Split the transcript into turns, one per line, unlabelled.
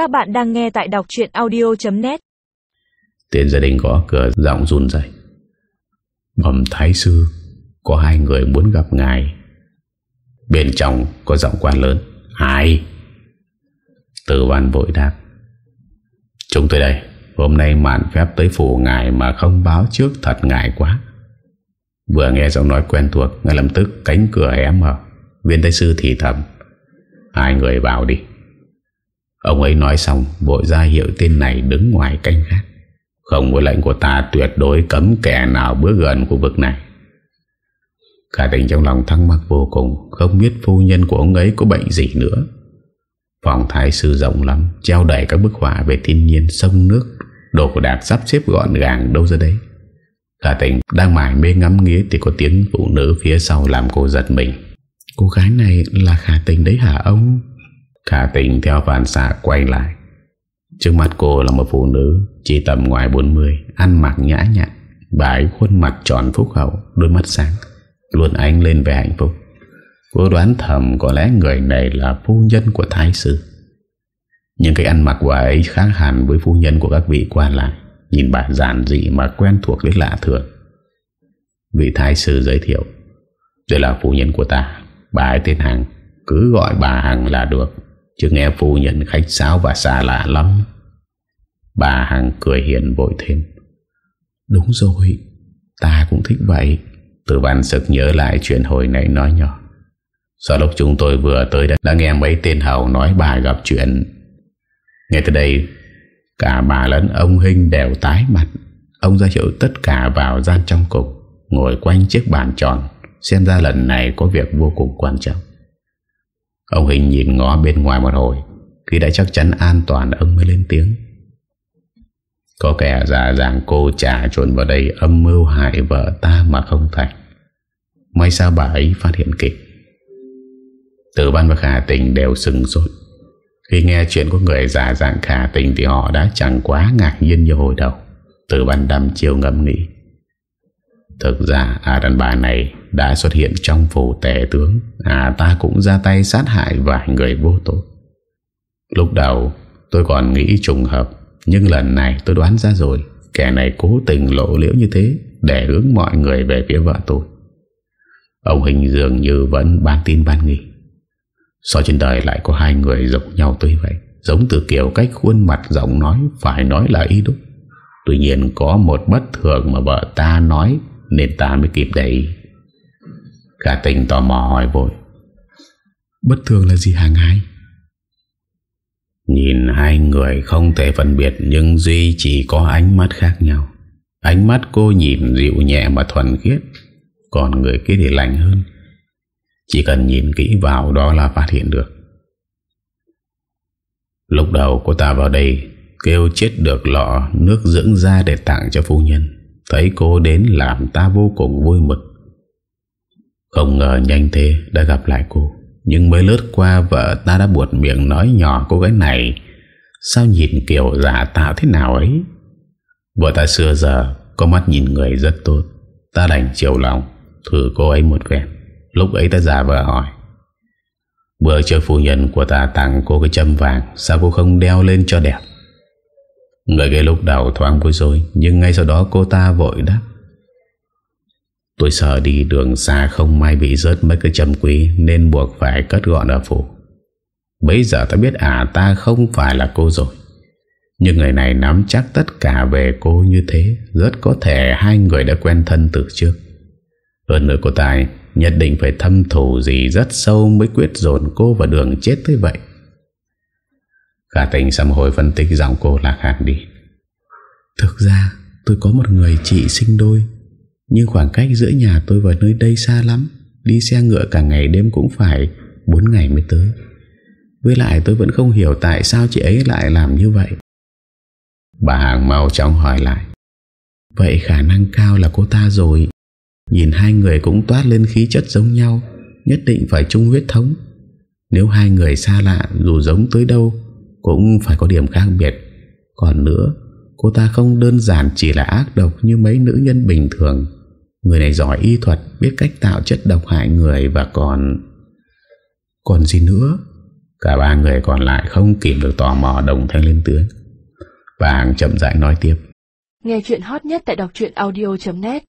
Các bạn đang nghe tại đọc chuyện audio.net
Tiền gia đình có cửa giọng run dậy Bẩm thái sư, Có hai người muốn gặp ngài. Bên trong có giọng quan lớn. Ai? Tử văn vội đáp. Chúng tôi đây, Hôm nay mạn phép tới phủ ngài Mà không báo trước thật ngại quá. Vừa nghe giọng nói quen thuộc, Ngay lập tức cánh cửa hé mở. Viên thái sư thì thầm. Hai người vào đi. Ông ấy nói xong, Vội ra hiệu tên này đứng ngoài canh khác Không với lệnh của ta tuyệt đối cấm kẻ nào bước gần khu vực này. Khả tình trong lòng thắc mắc vô cùng, Không biết phu nhân của ông ấy có bệnh gì nữa. Phòng thái sư rộng lắm Treo đầy các bức họa về thiên nhiên, sông nước, Đồ của đạt sắp xếp gọn gàng đâu ra đấy. Khả tình đang mải mê ngắm nghía Thì có tiếng phụ nữ phía sau làm cô giật mình. Cô gái này là khả tình đấy hả ông? Khả tình theo phản xạ quay lại. Trước mắt cô là một phụ nữ Chỉ tầm ngoài 40 Ăn mặc nhã nhặn Bà ấy khuôn mặt tròn phúc hậu, Đôi mắt sáng, Luôn ánh lên về hạnh phúc. Cô đoán thầm có lẽ người này là phu nhân của thái sư. Nhưng cái ăn mặc của ấy khác hẳn với phu nhân của các vị quan lại. Nhìn bà giản dị mà quen thuộc đến lạ thường. Vị thái sư giới thiệu, Đây là phu nhân của ta, Bà ấy tên Hằng, Cứ gọi bà Hằng là được. Chứ nghe phu nhân khách sáo và xa lạ lắm. Bà Hằng cười hiền vội thêm. Đúng rồi Ta cũng thích vậy. Từ văn sực nhớ lại chuyện hồi nãy nói nhỏ. Sau lúc chúng tôi vừa tới đã, đã nghe mấy tên hầu nói bà gặp chuyện. Nghe từ đây Cả bà lẫn ông Hinh đều tái mặt. Ông ra hiệu tất cả vào gian trong cục Ngồi quanh chiếc bàn tròn Xem ra lần này có việc vô cùng quan trọng Ông Hình nhìn ngó bên ngoài một hồi, Khi đã chắc chắn an toàn, Ông mới lên tiếng. Có kẻ giả dạng cô trà trộn vào đây Âm mưu hại vợ ta mà không thành. May sao bà ấy phát hiện kịp. Tử ban và khả tình đều sừng sốt. Khi nghe chuyện của người giả dạng khả tình Thì họ đã chẳng quá ngạc nhiên như hồi đầu. Tử ban đâm chiều ngẫm nghĩ Thực ra, a đàn bà này đã xuất hiện trong phủ tể tướng. À ta cũng ra tay sát hại vài người vô tội. Lúc đầu, tôi còn nghĩ trùng hợp, Nhưng lần này tôi đoán ra rồi, Kẻ này cố tình lộ liễu như thế Để hướng mọi người về phía vợ tôi. Ông Hình dường như vẫn ban tin ban nghi. Sao trên đời lại có hai người giống nhau tới vậy? Giống từ kiểu cách khuôn mặt giọng nói Phải nói là ý đúng. Tuy nhiên có một bất thường mà vợ ta nói nên ta mới kịp đấy Khả tình tò mò hỏi vội. Bất thường là gì hàng hai Nhìn hai người không thể phân biệt Nhưng Duy chỉ có ánh mắt khác nhau. Ánh mắt cô nhìn dịu nhẹ mà thuần khiết. Còn người kia thì lạnh hơn. Chỉ cần nhìn kỹ vào đó là phát hiện được. Lúc đầu cô ta vào đây Kêu chết được lọ nước dưỡng da để tặng cho phu nhân Thấy cô đến làm ta vô cùng vui mực Không ngờ nhanh thế đã gặp lại cô. Nhưng mới lướt qua vợ ta đã buột miệng nói nhỏ cô gái này. Sao nhìn kiểu giả tạo thế nào ấy? Vợ ta xưa giờ Có mắt nhìn người rất tốt. Ta đành chiều lòng, Thử cô ấy một phen. Lúc ấy ta giả vợ hỏi. Bữa chơi phu nhân của ta tặng cô cái châm vàng, Sao cô không đeo lên cho đẹp? Người gây lúc đầu thoáng vui rồi, Nhưng ngay sau đó cô ta vội đáp. Tôi sợ đi đường xa không may bị rớt mấy cái châm quý, Nên buộc phải cất gọn ở phủ. Bây giờ ta biết à ta không phải là cô rồi. Nhưng người này nắm chắc tất cả về cô như thế, Rất có thể hai người đã quen thân từ trước. Hơn nữa cô ta nhất định phải thâm thủ gì rất sâu Mới quyết dồn cô vào đường chết tới vậy. Khả tình xăm hồi phân tích giọng cô lạc hạt đi. Thực ra tôi có một người chị sinh đôi Nhưng khoảng cách giữa nhà tôi và nơi đây xa lắm Đi xe ngựa cả ngày đêm cũng phải 4 ngày mới tới. Với lại tôi vẫn không hiểu tại sao chị ấy lại làm như vậy. Bà Hàng mau chóng hỏi lại. Vậy khả năng cao là cô ta rồi. Nhìn hai người cũng toát lên khí chất giống nhau Nhất định phải chung huyết thống. Nếu hai người xa lạ dù giống tới đâu cũng phải có điểm khác biệt. Còn nữa, Cô ta không đơn giản chỉ là ác độc Như mấy nữ nhân bình thường. Người này giỏi y thuật, Biết cách tạo chất độc hại người Và còn Còn gì nữa? Cả ba người còn lại không kìm được tò mò đồng thanh lên tiếng. Vàng chậm rãi nói tiếp.
Nghe chuyện hot nhất tại đọc audio.net